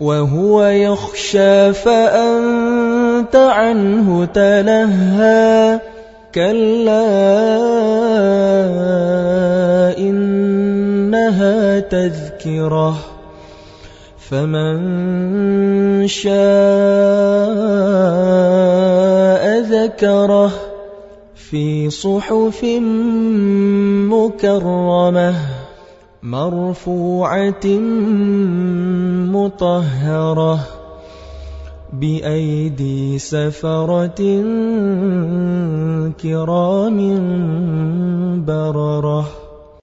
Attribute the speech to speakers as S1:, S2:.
S1: وهو يخشى فأنت عنه تلهى. كلا إنها تذكرة. فمن شاء ذكره في صحف مكرمة مرفوعة مطهرة بأيدي سفرة كرام برره